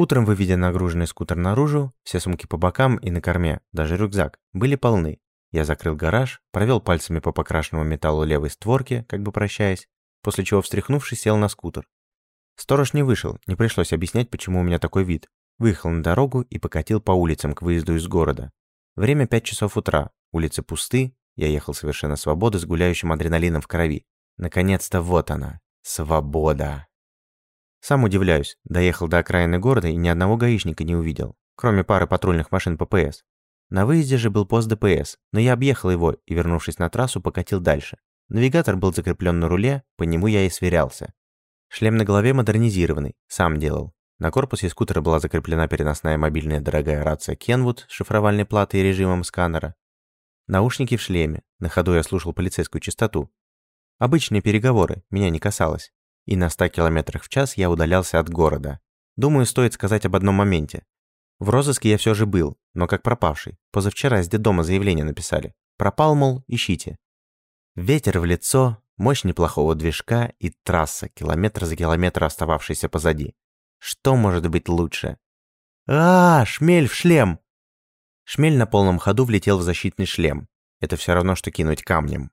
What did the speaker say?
Утром, выведя нагруженный скутер наружу, все сумки по бокам и на корме, даже рюкзак, были полны. Я закрыл гараж, провел пальцами по покрашенному металлу левой створки, как бы прощаясь, после чего, встряхнувшись, сел на скутер. Сторож не вышел, не пришлось объяснять, почему у меня такой вид. Выехал на дорогу и покатил по улицам к выезду из города. Время 5 часов утра, улицы пусты, я ехал совершенно свободы с гуляющим адреналином в крови. Наконец-то вот она, свобода. Сам удивляюсь, доехал до окраины города и ни одного гаишника не увидел, кроме пары патрульных машин ППС. На выезде же был пост ДПС, но я объехал его и, вернувшись на трассу, покатил дальше. Навигатор был закреплен на руле, по нему я и сверялся. Шлем на голове модернизированный, сам делал. На корпусе скутера была закреплена переносная мобильная дорогая рация Kenwood с шифровальной платой и режимом сканера. Наушники в шлеме, на ходу я слушал полицейскую частоту. Обычные переговоры, меня не касалось. И на 100 км в час я удалялся от города. Думаю, стоит сказать об одном моменте. В розыске я все же был, но как пропавший. Позавчера из детдома заявление написали. Пропал, мол, ищите. Ветер в лицо, мощь неплохого движка и трасса, километр за километр остававшаяся позади. Что может быть лучше? а, шмель в шлем! Шмель на полном ходу влетел в защитный шлем. Это все равно, что кинуть камнем.